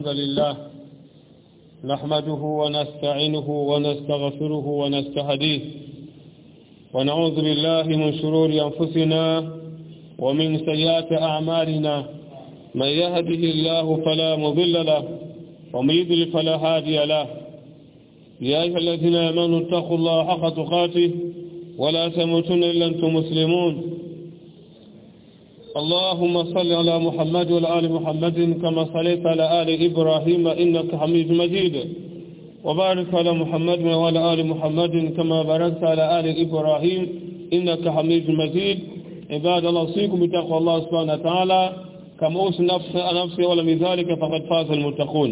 الحمد لله نحمده ونستعينه ونستغفره ونستهديه ونعوذ بالله من شرور أنفسنا ومن سيئات أعمالنا من يهده الله فلا مضل له ومن يضلل فلا هادي له يا أيها الذين آمنوا اتقوا الله حق تقاته ولا تموتن إلا أنتم مسلمون اللهم صل على محمد وعلى آل محمد كما صليت على آل إبراهيم إنك حميد مجيد. وبارك على محمد وعلى آل محمد كما باركت على آل إبراهيم إنك حميد مجيد. عباد الله أوصيكم بتقوى الله سبحانه وتعالى. كما أوصي نفسي نفسي ولا بذلك فقد فاز المتقون.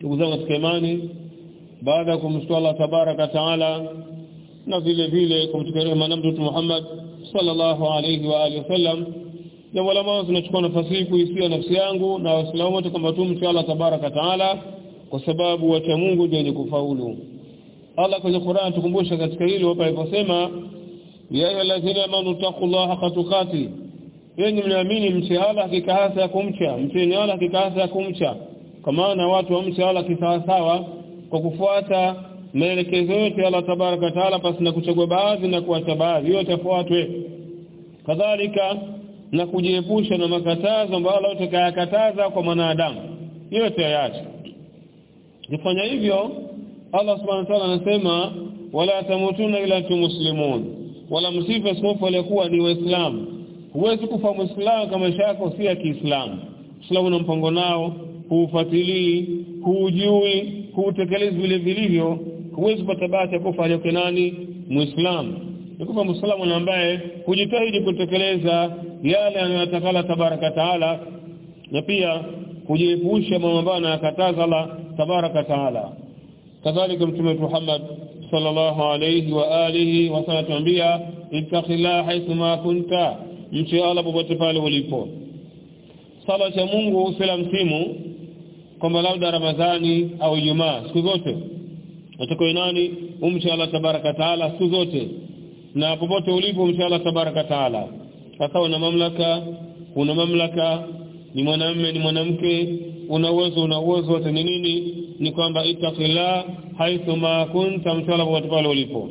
تقول كماني baada ya kumshukuru Allah tabaraka taala na vile Muhammad sallallahu alayhi wa alihi wasallam jambo la mwanzo tunachukua nafasi hii kuisia nafsi yangu na waislamu wote kwamba tumche Allah tabaraka taala kwa sababu wacha Mungu ndio wenye kufaulu. Allah kwenye Qur'an tukumbusha katika hilo hapa aliposema ya ayyuhallazina amanu taqullaha haqqa tuqati yenye mnaamini mche Allah hakika hasa ya kumcha mcheni Allah hakika hasa ya kumcha. Kwa maana watu wamche Allah kisawasawa kwa kufuata maelekezo yote Allah tabaraka taala pasi na kuchagua baadhi na kuacha baadhi yote afuatwe kadhalika na kujiepusha na makatazo ambayo Allah utakayakataza kwa mwanadamu. Yote yaache kufanya hivyo Allah subhanahu wa ta'ala anasema wala tamutuna ila muslimun wala msife sofu aliyekuwa ni waislamu. Huwezi kufa muislamu kama shako si ya Kiislamu. Uislamu na mpango nao huufuatilii huujui huutekelezi vile vilivyo. Huwezi kupata bahati ya kufa aliyoke nani? Muislamu. Nikufa muislamu ambaye hujitahidi kutekeleza yale anayotakala tabaraka taala na pia kujiepusha mambo ya kataza Allah tabaraka taala. Kadhalika mtume Muhammad sallallahu alayhi wa alihi wasallam itakhila haythu ma kunta mche Allah popote pale ulipo. Sala cha Mungu sala msimu kwamba labda Ramadhani au jumaa siku zote. Atakuwa nani? Umche Allah tabaraka taala siku zote. Na popote ulipo umche Allah tabaraka taala sasa una mamlaka una mamlaka ni mwanamume ni mwanamke una uwezo una uwezo wote ni nini ni kwamba itaqila haithu ma kunta mtala popote pale ulipo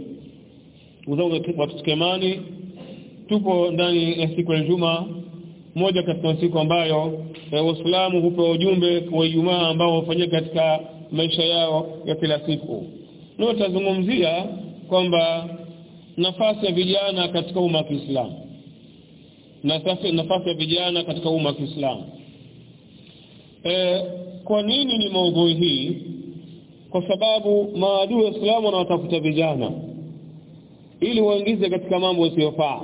uzao watukemani tupo ndani ya siku ya Ijumaa moja katika siku ambayo waislamu hupewa ujumbe wa Ijumaa ambao wafanyika katika maisha yao ya kila siku. Leo tazungumzia kwamba nafasi ya vijana katika umma wa Kiislamu. Nafasi nafasi ya vijana katika umma wa Kiislamu. E, kwa nini ni maudhui hii? Kwa sababu maadui wa islamu wanawatafuta vijana ili waingize katika mambo yasiyofaa.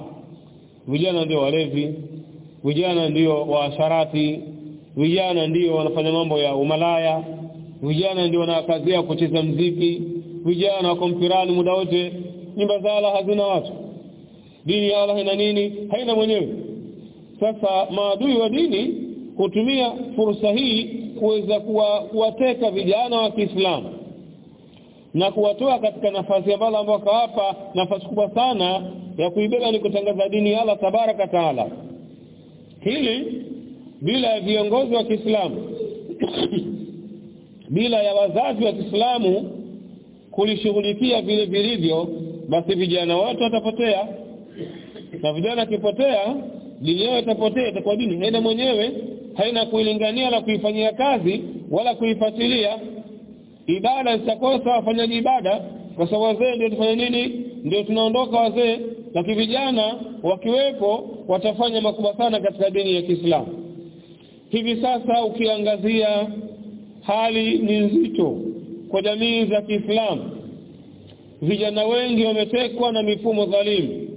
Vijana ndio walevi, vijana ndio waasharati vijana ndio wanafanya mambo ya umalaya vijana ndio wanakazia kucheza mziki vijana wako mpirani muda wote nyumba za Allah hazina watu dini ya Allah ina nini haina mwenyewe sasa maadui wa dini hutumia fursa hii kuweza kuwateka vijana wa Kiislamu na kuwatoa katika nafasi ambayo ambao kawapa nafasi kubwa sana ya kuibeba ni kutangaza dini ya Allah tabaraka taala. Hili bila ya viongozi wa Kiislamu bila ya wazazi wa Kiislamu kulishughulikia vile vilivyo basi vijana wote watapotea. Na vijana akipotea dini yao itapotea itakuwa dini. Haina mwenyewe haina kuilingania na kuifanyia kazi wala kuifuatilia. Ibada zitakosa wafanyaji ibada kwa sababu wazee ndio tufanye nini? Ndio tunaondoka wazee. Lakini vijana wakiwepo watafanya makubwa sana katika dini ya Kiislamu. Hivi sasa ukiangazia hali ni nzito kwa jamii za Kiislamu. Vijana wengi wametekwa na mifumo dhalimu.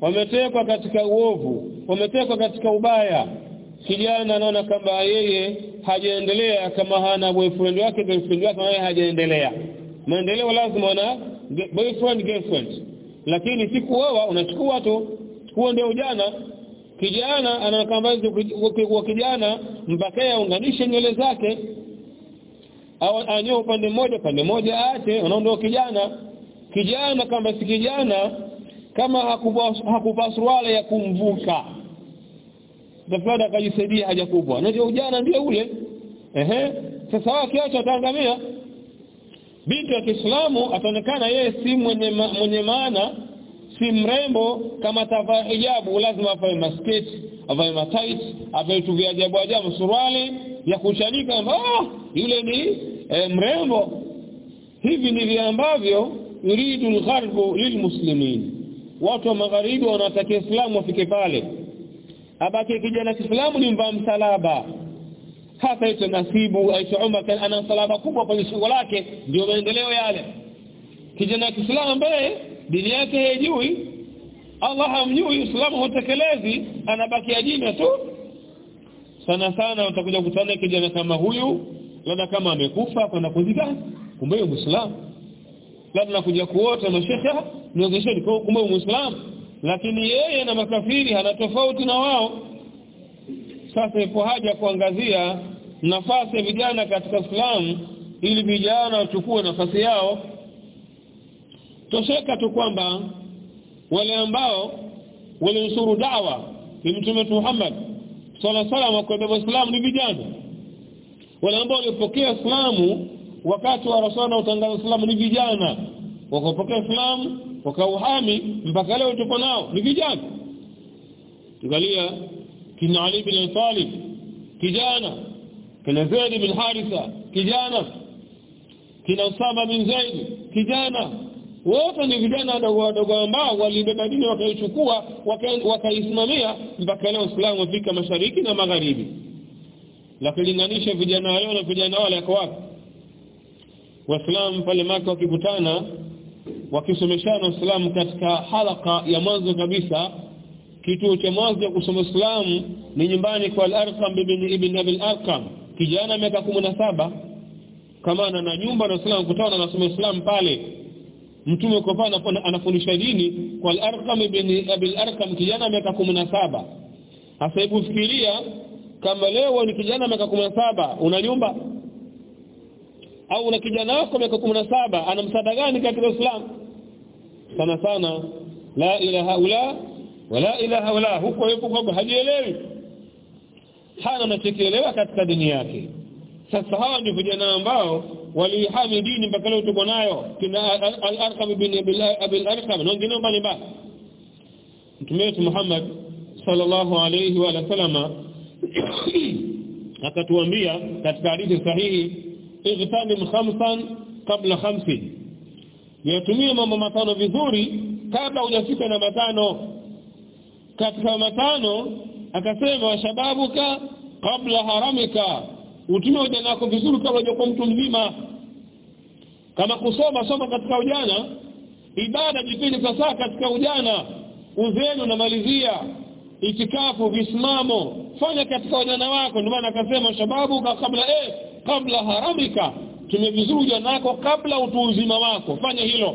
Wametekwa katika uovu wametekwa katika ubaya. Kijana anaona kwamba yeye hajaendelea kama hana boyfriend wake girlfriend wake naye hajaendelea. Maendeleo lazima na boyfriend girlfriend. Lakini si unachukua tu. Huo ndio ujana. Kijana anakambaza kwa kijana mpaka aunganishe nywele zake. Au anyoe upande mmoja upande mmoja aache anaondoa kijana. Kijana kama si kijana kama hakupa suruali ya kumvuka dafada akajisaidia haja kubwa. Na ndio ujana ndio ule. Ehe. Sasa akiacha ataangamia binti wa Kiislamu ataonekana yeye si mwenye ma, mwenye maana si mrembo kama tavaa hijabu lazima avae masketi avae matight avae tu vya ajabu ajabu suruali ya kuchanika ah yule ni e, mrembo. Hivi ndivyo ambavyo yuridu al-gharbu lilmuslimin. Watu wa magharibi wanataka islamu wafike pale abaki kijana Kiislamu ni mvaa msalaba. Hasa hicho nasibu aisha Umar ana msalaba kubwa kwenye shingo lake. Ndio maendeleo yale. Kijana Kiislamu ambaye dini yake haijui Allah hamjui Uislamu hutekelezi anabaki ajina tu. Sana sana utakuja kukutana kijana kama huyu labda kama amekufa kwenda kuzika kumbe muislamu. Labda nakuja kuota mashekhe kwa kumbe muislamu lakini yeye na makafiri hana tofauti na wao. Sasa ipo haja kuangazia nafasi ya vijana katika Uislamu ili vijana wachukue nafasi yao. Tosheka tu kwamba wale ambao walinusuru dawa ni mtume Muhammad sala alaihi wasallam kwa Uislamu ni vijana. Wale ambao walipokea Uislamu wakati wa rasulana utangaza Uislamu ni vijana. Wakapokea Uislamu wakauhami mpaka leo tuko nao. Ni vijana. Tugalia kina Ali bin Talib kijana. Kina Zaid bin Haritha kijana. Kina Usama bin Zaid kijana. Wote ni vijana wadogo wadogo ambao walibeba dini wakaichukua wakaisimamia mpaka leo Uislamu ufika mashariki na magharibi. Lakilinganisha vijana leo na vijana wale kwa wapi? Waislamu pale maka wakikutana wakisomeshana Uislamu katika halaka ya mwanzo kabisa kituo cha mwanzo kusoma Uislamu ni nyumbani kwa Al-Arqam ibn Ibn Abi Al-Arqam kijana miaka saba. Kama na nyumba na Uislamu kutana na kusoma Uislamu pale. Mtume kwa pana anafundisha dini kwa Al-Arqam ibn Abi Al-Arqam kijana miaka saba? Hasa hebu fikiria kama leo ni kijana miaka saba una nyumba au una kijana wako miaka saba ana msaada gani katika Uislamu? Sana sana la ilaha ula wala ilaha wala huko yupo kwamba hajielewi. Hana anachokielewa katika dini yake. Sasa hawa ndio vijana ambao walihami dini mpaka leo tuko nayo. Kina al-Arqam bin Abil al-Arqam na wengine mbalimbali Mtume wetu Muhammad sallallahu alayhi wa sallama akatuambia katika hadithi sahihi igtanim khamsan kabla khamsin yatumia mambo matano vizuri kabla hujafika na matano. Katika matano akasema washababuka kabla haramika. Utume ujana wako vizuri kabla hujakuwa mtu mzima. Kama kusoma soma katika ujana. Ibada jipindi sasa katika ujana. Uzeni unamalizia. Itikafu visimamo. Fanya katika ujana wako. Ndio maana akasema shababu kabla eh kabla haramika tumevizuja nako kabla utu uzima wako. Fanya hilo.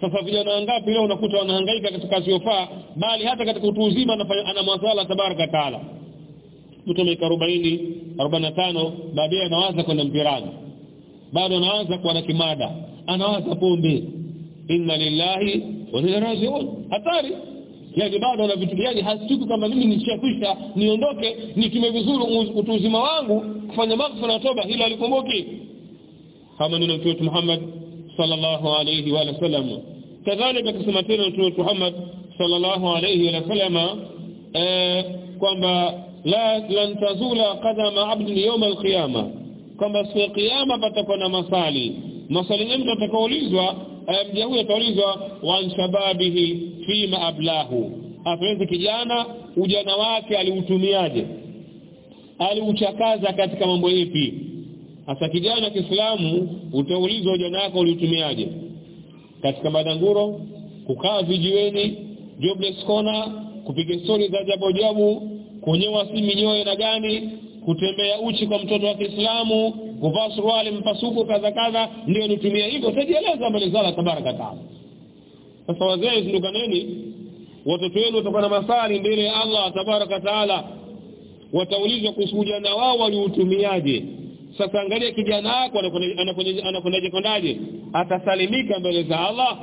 Sasa vijana wangapi leo unakuta wanahangaika katika kazi yofaa bali hata katika utu uzima ana maswala tabaraka taala. Mtu miaka 40 45 baadaye anaanza kwenda mpirani. Bado anaanza kuwa na kimada. Anaanza pombe. Inna lillahi wa inna ilaihi rajiun. Hatari yani bado na vitu vyake hasiki kama mimi nishakwisha niondoke nitume vizuri utu uzima wangu kufanya maghfira na toba hilo alikumbuki kama neno mtume Muhammad sallallahu alayhi wa sallam. Kadhalika kusema tena mtume Muhammad sallallahu alayhi wa sallam eh kwamba la lan tazula qadama abdi yawm alqiyama. Kwamba siku ya kiyama patakuwa na masali. Masali mtu atakaulizwa mja huyo ataulizwa wa shababihi fima ablahu. Afenzi kijana ujana wake aliutumiaje? Aliuchakaza katika mambo yapi hasa kijana Kiislamu utaulizwa ujana wako uliutumiaje? Katika madanguro kukaa vijiweni jobless corner kupiga stori za ajabu ajabu kunyoa simi nyoe na gani kutembea uchi kwa mtoto wa Kiislamu kuvaa suruali mpasuko kadha kadha ndio nitumia hivyo. Tajieleza mbele za Allah tabaraka taala sasa wazee zindukaneni watoto wenu watakuwa na masali mbele ya Allah tabaraka taala. Wataulizwa kuhusu ujana wao waliutumiaje sasa angalia kijana wako anakwendaje kondaje atasalimika mbele za Allah?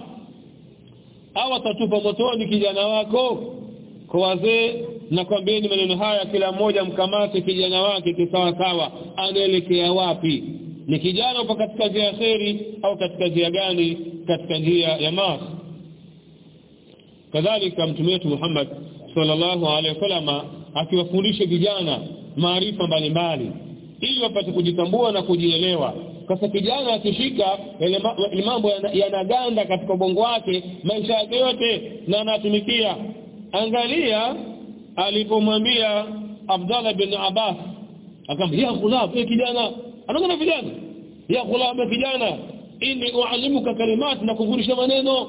Au atatupa motoni kijana wako? Kwa wazee na kwambieni maneno haya kila mmoja mkamate kijana wake kisawa sawa anaelekea wapi? Ni kijana upo katika njia ya kheri au katika njia gani? Katika njia ya maasi kadhalika mtume wetu Muhammad sallallahu alaihi wasallam akiwafundisha vijana maarifa mbalimbali ili wapate kujitambua na kujielewa. Sasa kijana akishika mambo yanaganda ya katika ubongo wake maisha yake yote na anatumikia. Angalia alipomwambia Abdallah bin Abbas akamwambia ghulam eh kijana anaona vijana? Ya ghulam kijana ini ualimuka kalimati na kufundisha maneno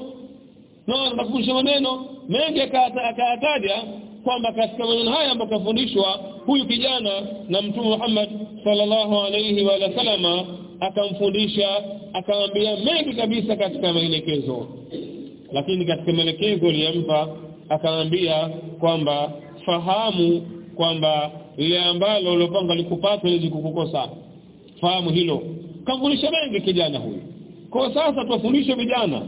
na nakufundisha maneno mengi akayataja kwamba katika maneno haya ambayo kafundishwa huyu kijana na mtume Muhammad sallallahu alayhi wa sallama akamfundisha akamwambia mengi kabisa katika maelekezo. Lakini katika maelekezo aliyompa akamwambia kwamba fahamu kwamba ile ambalo ulopanga likupata ili kukukosa. Fahamu hilo. Kamfundisha mengi kijana huyu. Kwa sasa tuwafundishe vijana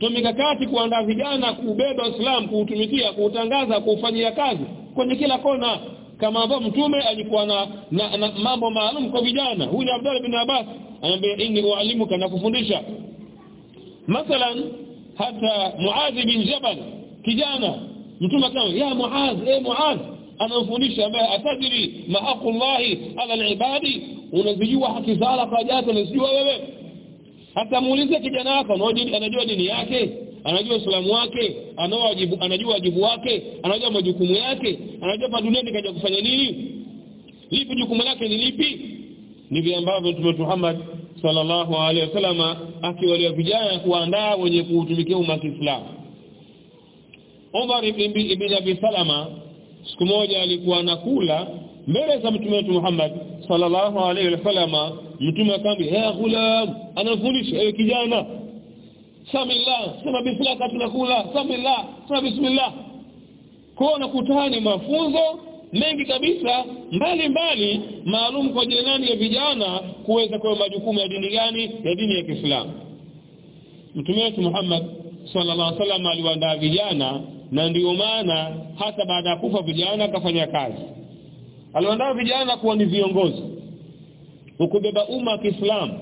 tumikakati kuandaa vijana kubeba Uislamu kuutumikia kuutangaza kuufanyia kazi kwenye kila kona. Kama ambao mtume alikuwa na, na, na mambo maalum kwa vijana. Huyu ni Abdullah bin Abbas. Anambia inni ualimuka na kufundisha. Mathalan hata Muadh bin Jabal kijana mtume kama ya Muadh eh Muadh anamfundisha ambaye atadiri mahaqullahi ala alibadi unazijua haki za Allah kwa jato unazijua wewe hata muulize kijana wako anajua dini yake anajua Uislamu wake anawajibu anajua wajibu wake anajua majukumu yake anajua pa duniani kaja kufanya nini? Lipi jukumu lake ni lipi? Ni vile ambavyo Mtume Muhammad sallallahu alaihi wasallam akiwalia vijana kuandaa wenye kuutumikia umma wa Kiislamu. Umar ibn, ibn Abi Salama siku moja alikuwa anakula mbele za Mtume Muhammad sallallahu alayhi wasallam mtume akamwambia ya ghulam anafundisha ewe kijana samillah sema bismillah tunakula samillah sema bismillah. Kwa nakutani mafunzo mengi kabisa mbali mbali maalum kwa jirani ya vijana kuweza kwa majukumu ya dini gani? Ya dini ya Kiislamu. Mtume wetu Muhammad sallallahu alaihi wasallam aliwaandaa vijana na ndio maana hata baada ya kufa vijana akafanya kazi aliwaandaa vijana kuwa ni viongozi. Ukubeba umma wa Kiislamu.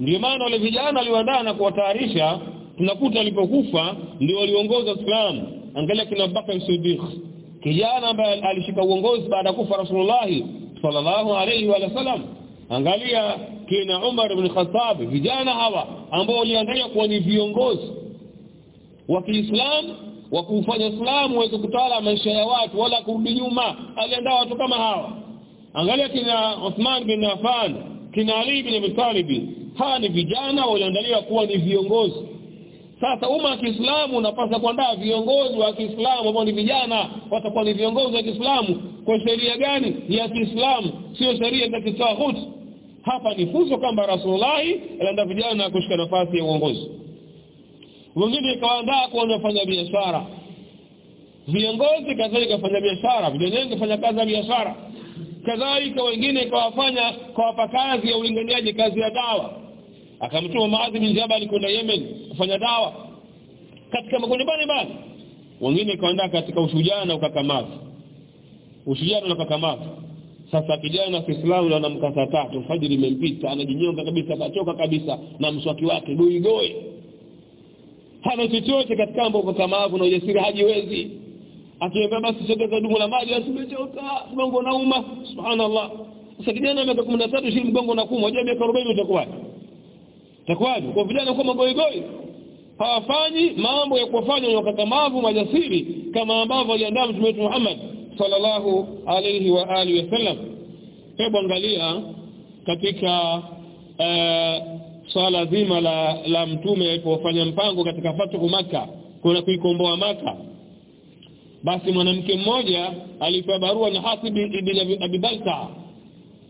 Ndio maana wale vijana aliandaa na kuwatayarisha tunakuta alipokufa ndio waliongoza Islam angalia kina Bakar Siddiq. Kijana ambaye alishika uongozi baada ya kufa Rasulullah sallallahu alayhi wa sallam. Angalia kina Umar ibn Khattab vijana hawa ambao waliangalia kuwa ni viongozi wa Kiislamu wa kufanya Uislamu uweze kutawala maisha ya watu wala kurudi nyuma. Aliandaa watu kama hawa. Angalia kina Uthman bin Affan kina Ali bin Abi Talib. Hawa ni vijana walioandaliwa kuwa ni viongozi. Sasa umma wa Kiislamu unapaswa kuandaa viongozi wa Kiislamu ambao ni vijana. Watakuwa ni viongozi wa Kiislamu. Kwa sheria gani? Ya Kiislamu sio sheria za kitawahut hapa ni funzo kwamba Rasulullah aliandaa vijana kushika nafasi ya uongozi wengine ikawaandaa kwa wanafanya biashara. Viongozi kadhalika wafanya biashara vijana wengi fanya kazi ya biashara. Kadhalika wengine ikawafanya kawapa kazi ya ulinganiaji kazi ya dawa. Akamtuma Maadhi bin Jabal kwenda Yemen kufanya dawa. Katika makundi mbalimbali. Wengine ikaandaa katika ushujaa na ukakamavu. Ushujaa na ukakamavu. Sasa kijana wa Kiislamu ana mkasa tatu fajiri imempita anajinyonga kabisa akachoka kabisa na mswaki wake goi goi hana chochote katika mambo ukakamavu na ujasiri hajiwezi. Akiambia basi sogeza dumu la maji asimechoka mgongo unauma. Subhanallah. Sasa kijana miaka 13 shi mgongo unakuuma unajua miaka 40 itakuwa itakuwaje kwa vijana kwa magoigoi hawafanyi mambo ya kufanya ni wakakamavu majasiri kama ambavyo aliandaa mtume wetu Muhammad sallallahu alayhi wa alihi wasallam. Hebu angalia katika uh, swala zima la, la mtume alipofanya mpango katika fatu maka kuna kuikomboa maka basi mwanamke mmoja alipewa barua na Hasib ibn Abi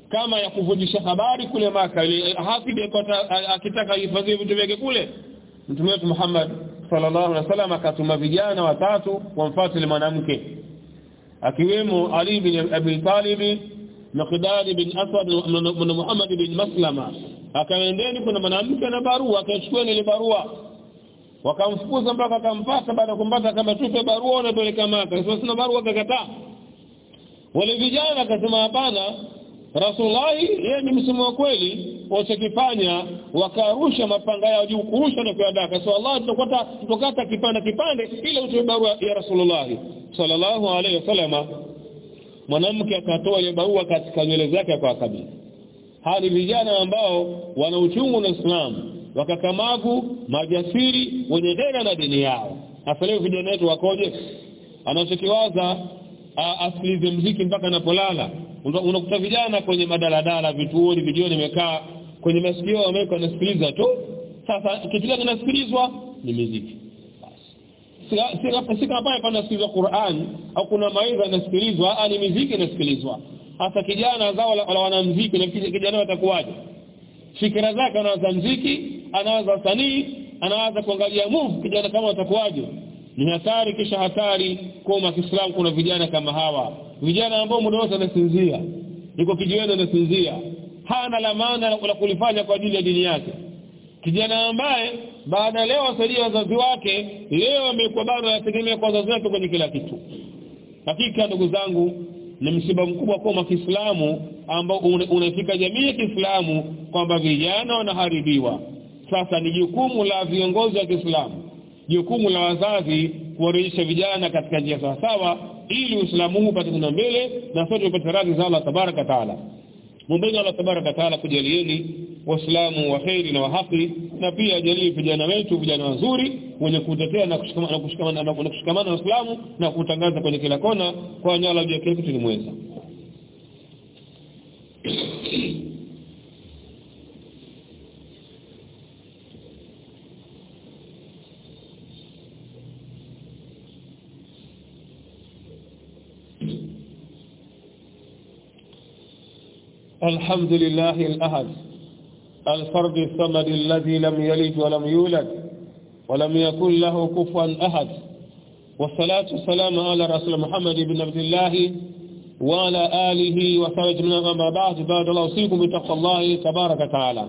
kama ya kuvujisha habari kule maka ile Hasib akitaka hifadhi vitu vyake kule. Mtume wetu Muhammad sallallahu alaihi wasallam akatuma vijana watatu wamfuate mwanamke akiwemo Ali ibn Abi Talib Miqdad bin Aswad na Muhammad bin Maslama akaendeni kuna mwanamke na barua akachukua ile barua. Wakamfukuza mpaka akampata baada kumpata kama tupe barua unapeleka maka sasa sina barua akakataa. Wale vijana akasema hapana Rasulullah yeye ni msimu wa kweli wachokifanya wakarusha mapanga yao juu kurusha na kuyadaka so Allah tutakata tutakata kipande kipande ile utoe barua ya Rasulullah sallallahu alaihi wasallama mwanamke akatoa ile barua katika nywele zake kwa ni vijana ambao wana uchungu na Uislamu wakakamavu majasiri wenye dera na dini yao. Hasa leo vijana wetu wakoje? Anachokiwaza asilize mziki mpaka anapolala. Unakuta vijana kwenye madaladala vituoni vijioni imekaa kwenye masikio wameweka nasikiliza tu. Sasa kitu gani kinasikilizwa? Ni muziki si sika hapa panasikilizwa Qur'an au kuna maiza nasikilizwa ni muziki inasikilizwa hasa kijana zao la, la wanamuziki na kijana watakuwaje fikra zake anaanza muziki anawaza sanii anawaza kuangalia move kijana kama watakuwaje ni hatari kisha hatari. Kwa Kiislamu kuna vijana kama hawa. Vijana ambao muda wote anasinzia yuko kijiweni anasinzia hana la maana la kulifanya kwa ajili ya dini yake. Kijana ambaye baada leo wasaidia wazazi wake leo amekuwa bado anategemea kwa wazazi wake kwenye kila kitu. Hakika ndugu zangu ni msiba mkubwa kwa Kiislamu ambao unafika jamii ya Kiislamu kwamba vijana wanaharibiwa. Sasa ni jukumu la viongozi wa Kiislamu jukumu la wazazi kuwarejesha vijana katika njia sawa sawa ili Uislamu huu upate kuna mbele na sote tupate radhi za Allah tabaraka taala. Mumbeni Allah tabaraka taala kujalieni waislamu wa khairi na wa haki na pia ajalie vijana wetu vijana wazuri wenye kutetea na kushikamana na kushikamana na kushikamana na Uislamu na kutangaza kwenye kila kona kwa nyala ya kitu tulimweza الحمد لله الأحد الفرد الصمد الذي لم يلد ولم يولد ولم يكن له كفوا أحد. والصلاة والسلام على رسول محمد بن عبد الله وعلى آله وصحبه من أما بعد بعد الله اوصيكم بتقوى الله تبارك وتعالى.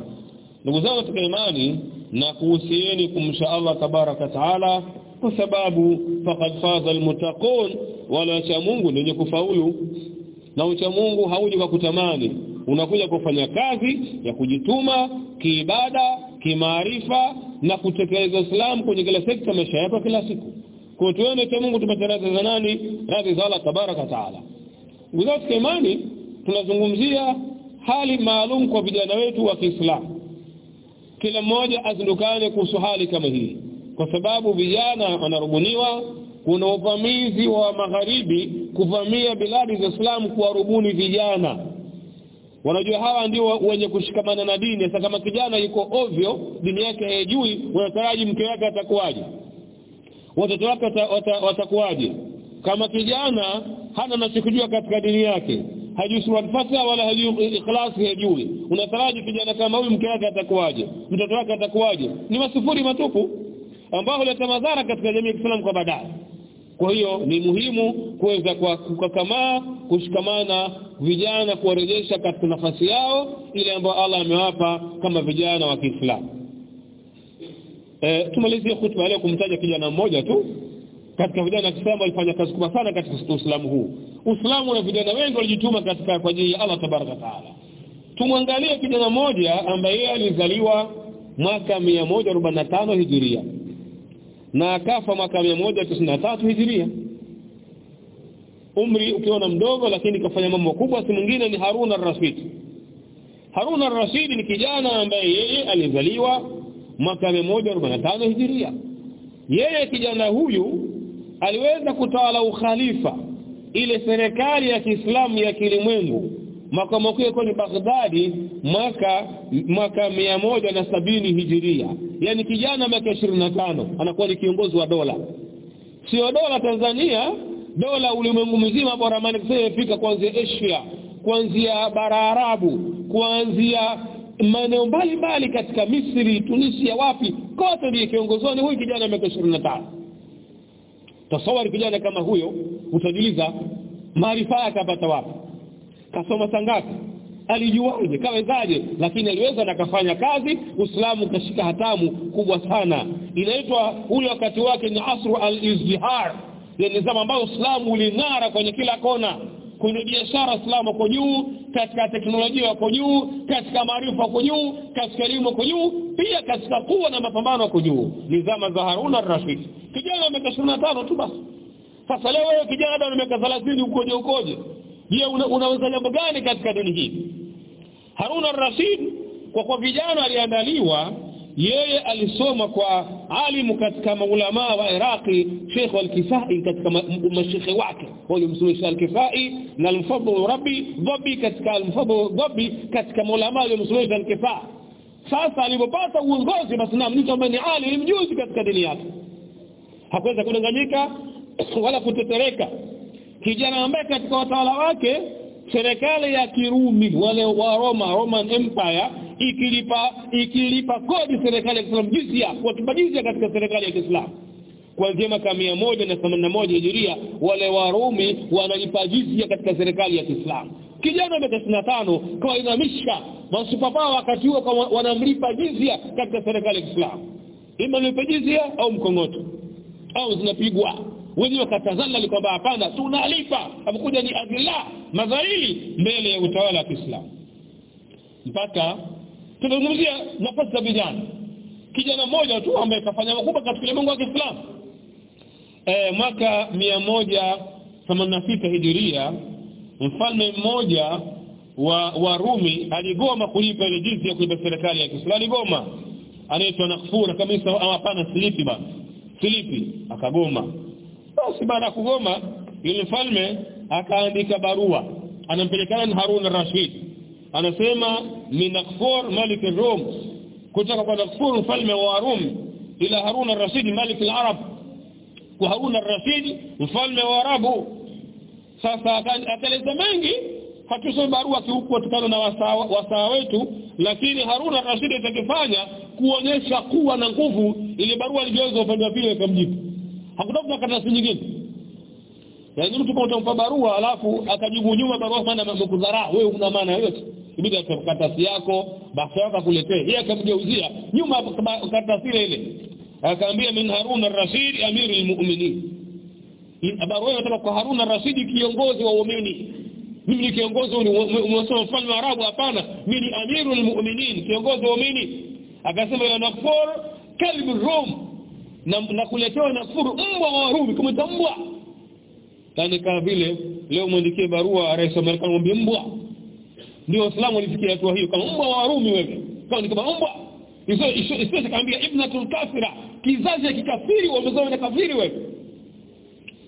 نقول ذلك إيماني نقوسينكم إن شاء الله تبارك وتعالى. وسباب فقد فاز المتقون. ولا شمونه لن يكفوله لو شمونه هولك كتماني unakuja kufanya kazi ya kujituma kiibada kimaarifa na kutekeleza Uislamu kwenye kila sekta maisha yako kila siku. Kwa tuone cha Mungu tupate za nani? Radhi za Allah tabaraka taala. Ndugu imani tunazungumzia hali maalum kwa vijana wetu wa Kiislamu. Kila mmoja azindukane kuhusu hali kama hii. Kwa sababu vijana wanarubuniwa kuna uvamizi wa magharibi kuvamia biladi za Islam kuwarubuni vijana wanajua hawa ndio wenye kushikamana na dini. Sasa kama kijana yuko ovyo dini yake haijui unataraji mke wake atakuwaje? Watoto wake watakuwaje? Kama kijana hana nachokujua katika dini yake hajui sura wala hajui ikhlas hajui. Unataraji kijana kama huyu mke wake atakuwaje? Mtoto wake atakuwaje? Ni masufuri matupu ambao leta madhara katika jamii ya Kiislamu kwa baadaye. Kwa hiyo ni muhimu kuweza kwa kukakamaa kushikamana vijana kuwarejesha katika nafasi yao ile ambayo Allah amewapa kama vijana wa Kiislamu. E, tumalizie hutuba leo kumtaja kijana mmoja tu katika vijana wa Kiislamu walifanya kazi kubwa sana katika Uislamu huu. Uislamu na vijana wengi walijituma katika kwa ajili ya Allah tabaraka taala. Tumwangalie kijana mmoja ambaye alizaliwa mwaka 145 hijiria na akafa mwaka 193 hijiria umri ukiona mdogo lakini kafanya mambo makubwa si mwingine ni Harun ar-Rashid Harun ar-Rashid ni kijana ambaye yeye alizaliwa mwaka 145 hijiria. Yeye kijana huyu aliweza kutawala ukhalifa ile serikali ya Kiislamu ya kilimwengu. Makao makuu yako ni Baghdadi mwaka mwaka moja na sabini hijiria. Yani kijana miaka 25 anakuwa ni kiongozi wa dola. Sio dola Tanzania dola ulimwengu mzima bora maana kusema kuanzia Asia kuanzia bara Arabu kuanzia maeneo mbalimbali katika Misri Tunisia wapi? Kote ndiye kiongozoni. Huyu kijana miaka 25 tasawari kijana kama huyo utajiuliza maarifa yake apata wapi? Kasoma sangapi alijuaje? Kawezaje? Lakini aliweza na kafanya kazi Uislamu kashika hatamu kubwa sana. Inaitwa ule wakati wake ni asru al-izdihar yani zama ambayo Uislamu uling'ara kwenye kila kona. Kwenye biashara Uislamu uko juu katika teknolojia uko juu katika maarifa uko juu katika elimu uko juu pia katika kuwa na mapambano uko juu. Ni zama za Harun ar-Rashid kijana miaka 25 tu basi. Sasa leo wewe kijana bado miaka 30 ukoje ukoje? Je una, unaweza jambo gani katika dini hii? Harun ar-Rashid kwa kwa vijana aliandaliwa yeye alisoma kwa alimu katika maulama wa Iraqi Sheikh al-Kifai katika mashekhe wake. Walimsomesha al-Kifai na al-Fadl Rabbi Dhabi katika al-Fadl Dhabi katika maulama walimsomesha al-Kifai sasa alipopata uongozi basi na mtu ambaye ni ali mjuzi katika dini yake. Hakuweza kudanganyika wala kutetereka. Kijana ambaye katika watawala wake serikali ya Kirumi wale wa Roma Roman Empire ikilipa ikilipa kodi serikali ya Kiislamu jizya wakipa katika serikali ya Kiislamu. Kuanzia mwaka moja hijiria wale Warumi wanalipa jizya katika serikali ya Kiislamu. Kijana wa tano kwa inamisha masupapa wakati huo wanamlipa jizya katika serikali ya Kiislamu. Ima lipa jizya au mkongoto au zinapigwa. Wenyewe wakatazala kwamba hapana tunalipa. Amkuja ni adhila madhalili mbele ya utawala wa Kiislamu. Mpaka tunazungumzia nafasi za vijana. Kijana mmoja tu ambaye kafanya makubwa katika ulimwengu wa Kiislamu. E, mwaka 186 hijiria mfalme mmoja wa Warumi aligoma kulipa ile jinsi ya kulipa serikali ya Kiislamu. Aligoma. Anaitwa Nakfura kabisa hapana silipi bana silipi akagoma. Basi baada ya kugoma yule mfalme akaandika barua. Anampelekana Harun ar-Rashid anasema minakfur malik rum kutoka kwa Nakfur mfalme wa Rum ila Harun ar-Rashid malik al-Arab. Kwa Harun ar-Rashid mfalme wa Arabu. Sasa ataleza mengi hatusome barua kihuku tukano na wasaa wetu lakini Harun ar-Rashid atakifanya kuonyesha kuwa na nguvu ile barua aligeuza upande wa pili akamjibu hakutafuta karatasi nyingine. Yaani mtu kama utampa barua alafu akajibu nyuma barua maana mambo kudharau wewe una maana yote atoe karatasi yako basi akakuletea yeye akamgeuzia. Nyuma karatasi ile ile. Akaambia min Harun ar-Rashid amiri al-mu'minin wewe unataka kwa Harun ar-Rashid kiongozi wa waumini. Mimi ni kiongozi umesema mfalme Arabu hapana. Mimi ni al-mu'minin kiongozi wa waumini. Akasema ya nafur kalb rum na, na kuletewa nakfuru mbwa wa Warumi kumtambua kani kama vile leo mwandikie barua rais wa Marekani mwambie mbwa ndio Waislamu walifikia hatua hiyo kama mbwa wa Warumi wewe. Kama ni kama mbwa. Isitoshe kaambia ibnatul kafira. Kizazi ya kikafiri wamezoea na kafiri wewe.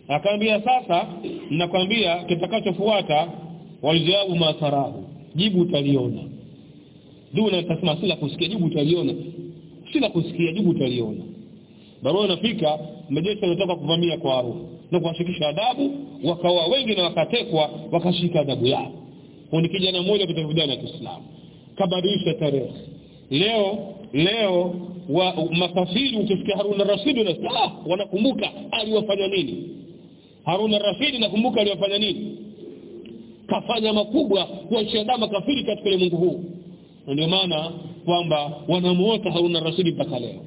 Akaambia sasa ninakwambia kitakachofuata walijawabu masarahu jibu utaliona. Duna utasema sila kusikia jibu utaliona. Sila kusikia jibu utaliona. Barua inafika majeshi yanataka kuvamia kwa Aruf na kuwashikisha adabu wakawa wengi na wakatekwa wakashika adabu yao ni kijana mmoja kutoka vijana wa Kiislamu. Kabadilisha tarehe. Leo leo wa makafiri ukisikia Harun ar-Rashid na ah, wanakumbuka aliwafanya nini? Harun ar-Rashid nakumbuka aliwafanya nini? Kafanya makubwa kuwashia makafiri katika ulimwengu huu. Ndio maana kwamba wanamuota Harun ar-Rashid mpaka leo.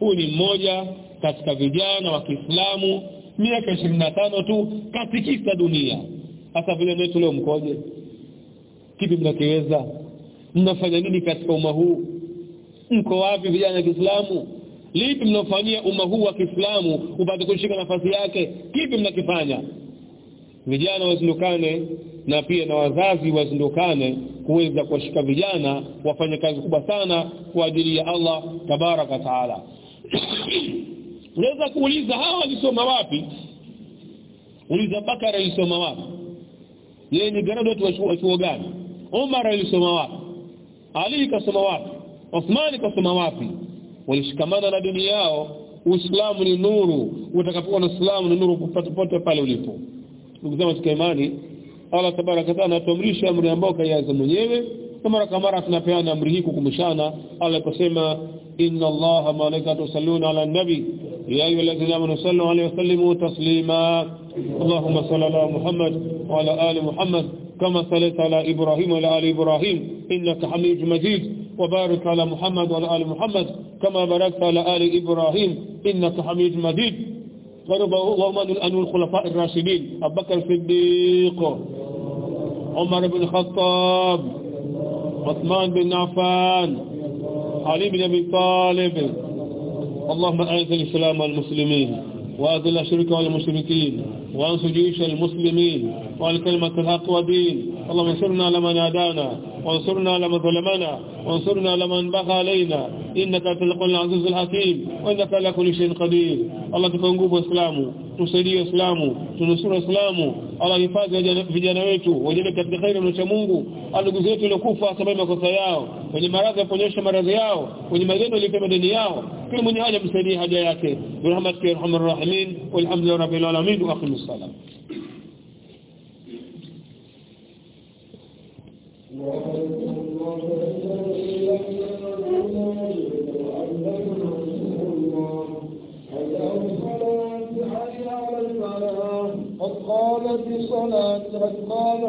Huyu ni mmoja katika vijana wa Kiislamu miaka tano tu katikisa dunia hasa vile wetu leo mkoje kipi mnakiweza? Mnafanya nini katika umma huu? Mko wapi vijana wa Kiislamu? Lipi mnafanyia umma huu wa Kiislamu upate kushika nafasi yake? Kipi mnakifanya? Vijana wazindukane na pia na wazazi wazindukane kuweza kuwashika vijana wafanye kazi kubwa sana kwa ajili ya Allah tabaraka taala. Unaweza kuuliza hawa walisoma wapi? Uliza Bakara alisoma wapi yeye ni graduate wa chuo gani? Umar alisoma wapi? Ali kasoma wapi? Uthman kasoma wapi? Walishikamana na dini yao. Uislamu ni nuru. Utakapokuwa na Uislamu ni nuru popote pale ulipo. Ndugu zangu katika imani Allah tabaraka taala amri ambayo kaianza mwenyewe na mara kwa mara tunapeana amri hii kukumshana Allah kusema inna Allaha malaikatu yusalluna ala nabi. Ya ayyuhalladhina amanu sallu alayhi wa sallimu taslima. Allahumma salli ala Muhammad ala ali Muhammad كما صليت على إبراهيم وعلى آل إبراهيم إنك حميد مجيد وبارك على محمد وعلى آل محمد كما باركت على آل إبراهيم إنك حميد مجيد. وارض اللهم عن الخلفاء الراشدين أبو بكر الصديق عمر بن الخطاب عثمان بن عفان علي بن أبي طالب. اللهم أعز الإسلام والمسلمين. وأذل الشرك والمشركين وأنصر جيوش المسلمين والكلمة الحق ودين اللهم انصرنا لمن عادانا وانصرنا لمن ظلمنا وانصرنا لمن بغى علينا. إنك تلقى العزيز الحكيم وإنك على كل شيء قدير. الله tupungufu Uislamu tusaidie Uislamu tunusuru Uislamu Allah hifadhi vijana wetu wajende katika kheri na Mungu ndugu zetu waliokufa sababu makosa yao wenye maradhi aponyesha maradhi yao wenye magendo alipe madeni yao kila mwenye haja msaidie haja yake birahmatika ya arhamar rahimin walhamdulillahi rabbil alamin wa aqimus salam قد قامت الصلاة قد قامت